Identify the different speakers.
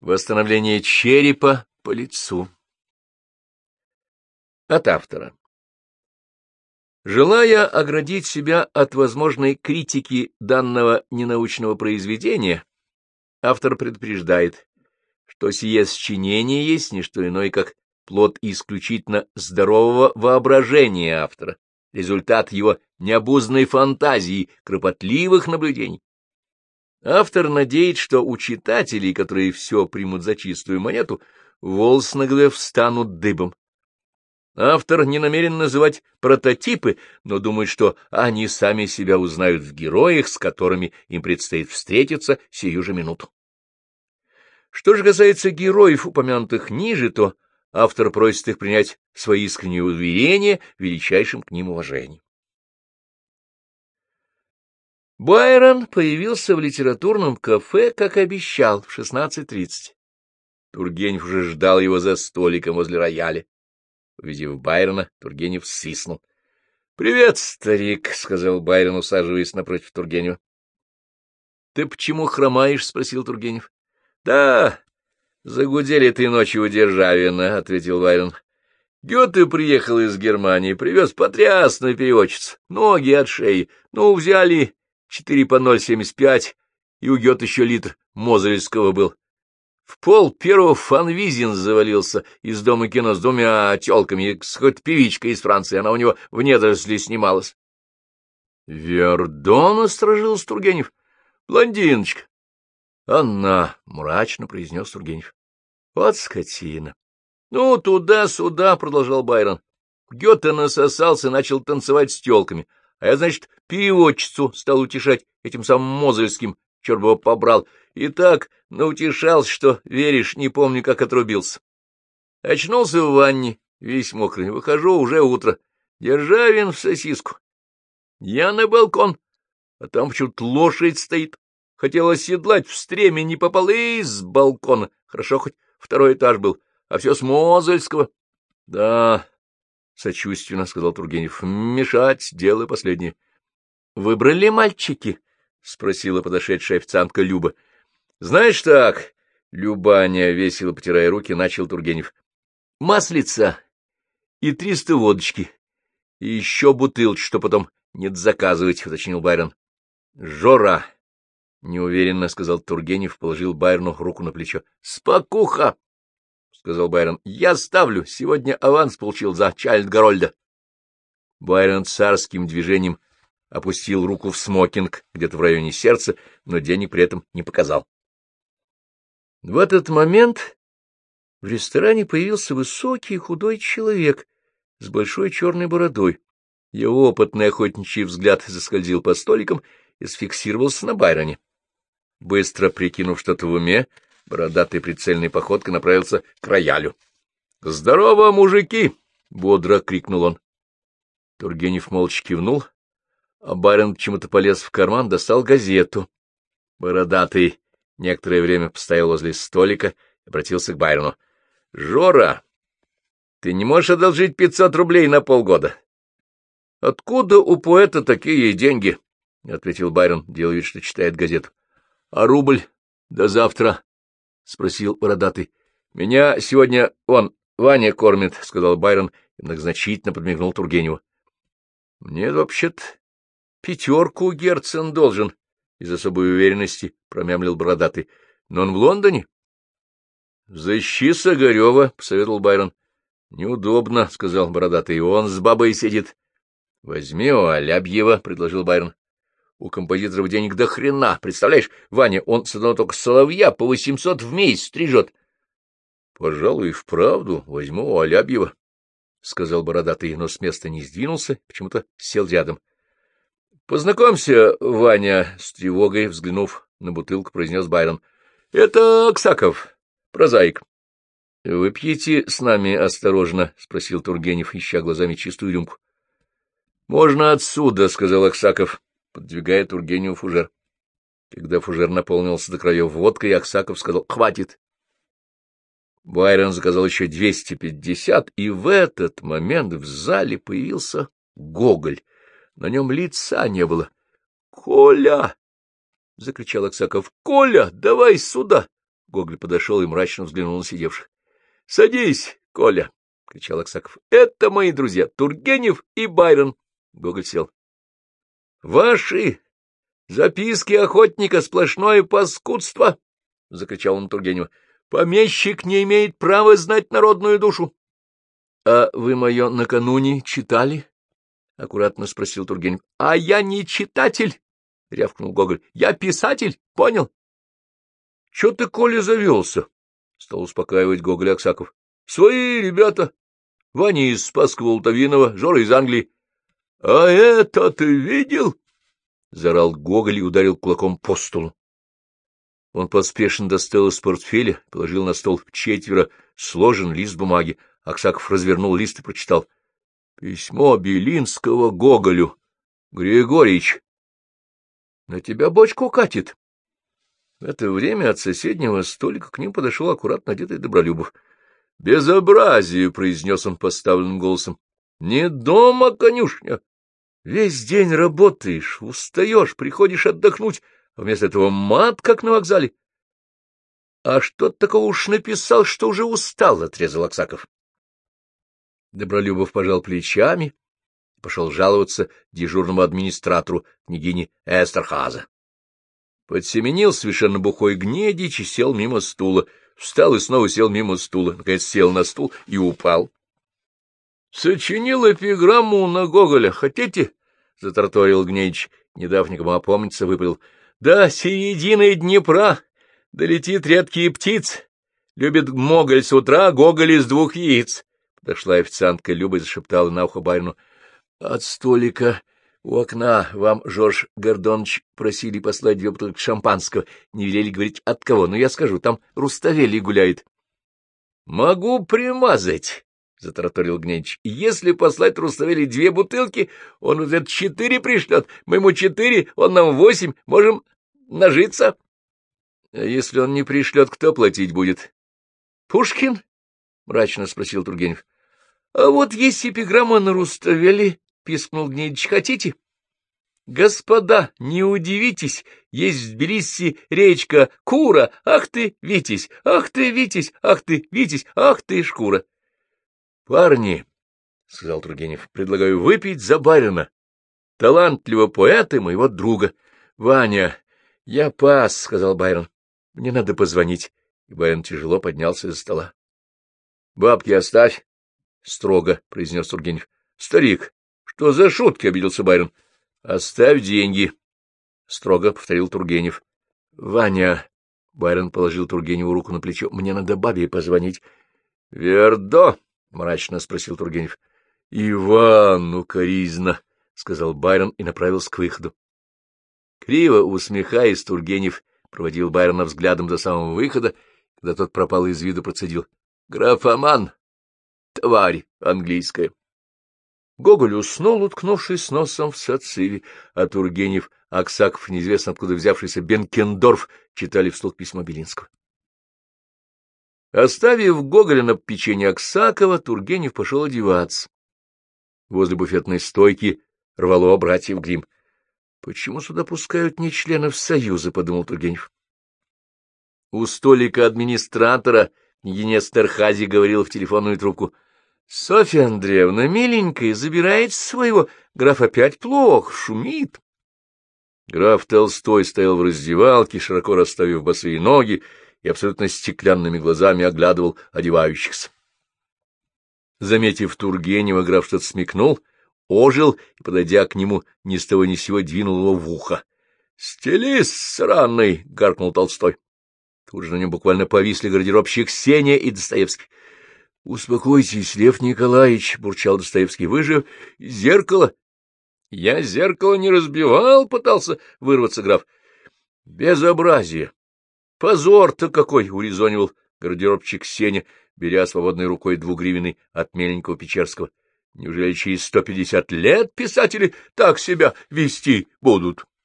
Speaker 1: Восстановление черепа по лицу. От автора. Желая оградить себя от возможной критики данного ненаучного произведения, автор предупреждает, что сие сочинение есть не что иное, как плод исключительно здорового воображения автора, результат его необузной фантазии, кропотливых наблюдений. Автор надеется, что у читателей, которые все примут за чистую монету, волосы на голове встанут дыбом. Автор не намерен называть прототипы, но думает, что они сами себя узнают в героях, с которыми им предстоит встретиться сию же минуту. Что же касается героев, упомянутых ниже, то автор просит их принять свои искренние уверения величайшим к ним уважением. Байрон появился в литературном кафе, как обещал, в 16.30. Тургенев уже ждал его за столиком возле рояля. Увидев Байрона, Тургенев свистнул. — Привет, старик, — сказал Байрон, усаживаясь напротив Тургенева. — Ты почему хромаешь? — спросил Тургенев. — Да, загудели ты ночью у Державина, — ответил Байрон. — Гёте приехал из Германии, привез потрясную переводчицу, ноги от шеи. Ну, взяли четыре по ноль семьдесят пять, и у Гёте еще литр Мозельского был. В пол первого Фанвизин завалился из дома кино с двумя тёлками, с хоть певичкой из Франции, она у него в недоросли снималась. — Вердон, — осторожился Тургенев, — блондиночка. — Она, — мрачно произнес Тургенев. — Вот скотина. — Ну, туда-сюда, — продолжал Байрон. Гёте насосался, начал танцевать с тёлками, а я, значит, певочицу стал утешать этим самым Мозельским, черт бы побрал, и так наутешался, что, веришь, не помню, как отрубился. Очнулся в ванне, весь мокрый, выхожу, уже утро. Державин в сосиску. Я на балкон, а там почему-то лошадь стоит. Хотел оседлать, в стреме не попал и с балкона. Хорошо, хоть второй этаж был, а все с Мозельского. — Да, — сочувственно сказал Тургенев, — мешать, дело последнее. — Выбрали мальчики? — спросила подошедшая официантка Люба. — Знаешь так, — Любаня, весело потирая руки, начал Тургенев. — Маслица и триста водочки. И еще бутылки, что потом нет заказывать, — уточнил Байрон. — Жора, — неуверенно сказал Тургенев, положил Байрону руку на плечо. — Спокуха, — сказал Байрон. — Я ставлю. Сегодня аванс получил за Чайльд Гарольда. Байрон царским движением опустил руку в смокинг где-то в районе сердца, но денег при этом не показал. В этот момент в ресторане появился высокий худой человек с большой черной бородой. Его опытный охотничий взгляд заскользил по столикам и сфиксировался на Байроне. Быстро прикинув что-то в уме, бородатый прицельной походкой направился к роялю. — Здорово, мужики! — бодро крикнул он. Тургенев молча кивнул, а барин почему-то полез в карман, достал газету. Бородатый некоторое время постоял возле столика и обратился к Байрону. — Жора, ты не можешь одолжить пятьсот рублей на полгода? — Откуда у поэта такие деньги? — ответил Байрон, делая вид, что читает газету. — А рубль до завтра? — спросил бородатый. — Меня сегодня он, Ваня, кормит, — сказал Байрон и многозначительно подмигнул Тургеневу. — Мне вообще-то Пятерку Герцен должен, — из особой уверенности промямлил бородатый. — Но он в Лондоне. — Защи Сагарева, — посоветовал Байрон. — Неудобно, — сказал бородатый. — Он с бабой сидит. — Возьми у Алябьева, — предложил Байрон. — У композиторов денег до хрена. Представляешь, Ваня, он с одного только соловья по восемьсот в месяц стрижет. — Пожалуй, вправду возьму у Алябьева, — сказал бородатый, но с места не сдвинулся, почему-то сел рядом. — Познакомься, Ваня, — с тревогой взглянув на бутылку, произнес Байрон. — Это Аксаков, прозаик. — Вы пьете с нами осторожно? — спросил Тургенев, ища глазами чистую рюмку. — Можно отсюда, — сказал Аксаков, подвигая Тургеневу фужер. Когда фужер наполнился до краев водкой, Аксаков сказал «Хватит». Байрон заказал еще двести пятьдесят, и в этот момент в зале появился Гоголь — на нем лица не было. — Коля! — закричал Аксаков. — Коля, давай сюда! Гоголь подошел и мрачно взглянул на сидевших. — Садись, Коля! — кричал Аксаков. — Это мои друзья Тургенев и Байрон. Гоголь сел. — Ваши записки охотника сплошное паскудство! — закричал он Тургенева. — Помещик не имеет права знать народную душу. — А вы мое накануне читали? — аккуратно спросил Тургенев. — А я не читатель! — рявкнул Гоголь. — Я писатель, понял? — Чё ты, Коля, завелся? — стал успокаивать Гоголь Аксаков. — Свои ребята. Ваня из Спасского Лутовинова, Жора из Англии. — А это ты видел? — заорал Гоголь и ударил кулаком по столу. Он поспешно достал из портфеля, положил на стол четверо сложен лист бумаги. Аксаков развернул лист и прочитал. — Письмо Белинского Гоголю. Григорьевич, на тебя бочку катит. В это время от соседнего столика к ним подошел аккуратно одетый Добролюбов. — Безобразие! — произнес он поставленным голосом. — Не дома, конюшня. Весь день работаешь, устаешь, приходишь отдохнуть, а вместо этого мат, как на вокзале. — А что такого уж написал, что уже устал? — отрезал Аксаков. Добролюбов пожал плечами и пошел жаловаться дежурному администратору княгине Эстерхаза. Подсеменил совершенно бухой гнедич и сел мимо стула. Встал и снова сел мимо стула. Наконец сел на стул и упал. — Сочинил эпиграмму на Гоголя. Хотите? — затарторил гнедич, не дав никому опомниться, выпалил. — До середины Днепра долетит редкий птиц. Любит Моголь с утра, Гоголь из двух яиц. Подошла официантка Люба и зашептала на ухо барину. — От столика у окна вам, Жорж Гордонович, просили послать две бутылки шампанского. Не велели говорить, от кого, но я скажу, там Руставели гуляет. — Могу примазать, — затараторил Гнедич. — Если послать Руставели две бутылки, он вот это четыре пришлет. Мы ему четыре, он нам восемь. Можем нажиться. — А если он не пришлет, кто платить будет? — Пушкин? — мрачно спросил Тургенев. — А вот есть эпиграмма на Руставели, — пискнул Гнедич. — Хотите? — Господа, не удивитесь, есть в Тбилиси речка Кура. Ах ты, Витязь, ах ты, Витязь, ах ты, Витязь, ах ты, шкура. — Парни, — сказал Тургенев, — предлагаю выпить за барина, талантливого поэта моего друга. — Ваня, я пас, — сказал Байрон. — Мне надо позвонить. И Байрон тяжело поднялся из стола. — Бабки оставь, — строго произнес Тургенев. — Старик, что за шутки? — обиделся Байрон. — Оставь деньги, — строго повторил Тургенев. — Ваня, — Байрон положил Тургеневу руку на плечо, — мне надо бабе позвонить. — Вердо, — мрачно спросил Тургенев. — Иван, ну, коризна, — сказал Байрон и направился к выходу. Криво усмехаясь, Тургенев проводил Байрона взглядом до самого выхода, когда тот пропал из виду, процедил. — Графоман, тварь английская. Гоголь уснул, уткнувшись носом в сациви, а Тургенев, Аксаков, неизвестно откуда взявшийся Бенкендорф, читали вслух письма Белинского. Оставив Гоголя на печенье Аксакова, Тургенев пошел одеваться. Возле буфетной стойки рвало братьев Грим. Почему сюда пускают не членов Союза? — подумал Тургенев. У столика администратора княгиня Стерхази говорил в телефонную трубку — Софья Андреевна, миленькая, забирает своего. Граф опять плохо, шумит. Граф Толстой стоял в раздевалке, широко расставив босые ноги и абсолютно стеклянными глазами оглядывал одевающихся. Заметив Тургенева, граф что-то смекнул, ожил и, подойдя к нему, ни с того ни с сего двинул его в ухо. — Стилист сраный! — гаркнул Толстой. Тут же на нем буквально повисли гардеробщик Сеня и Достоевский. — Успокойтесь, Лев Николаевич, — бурчал Достоевский, — вы же зеркало. — Я зеркало не разбивал, — пытался вырваться граф. — Безобразие! Позор-то какой! — урезонивал гардеробчик Сеня, беря свободной рукой двугривенный от меленького Печерского. — Неужели через сто пятьдесят лет писатели так себя вести будут? —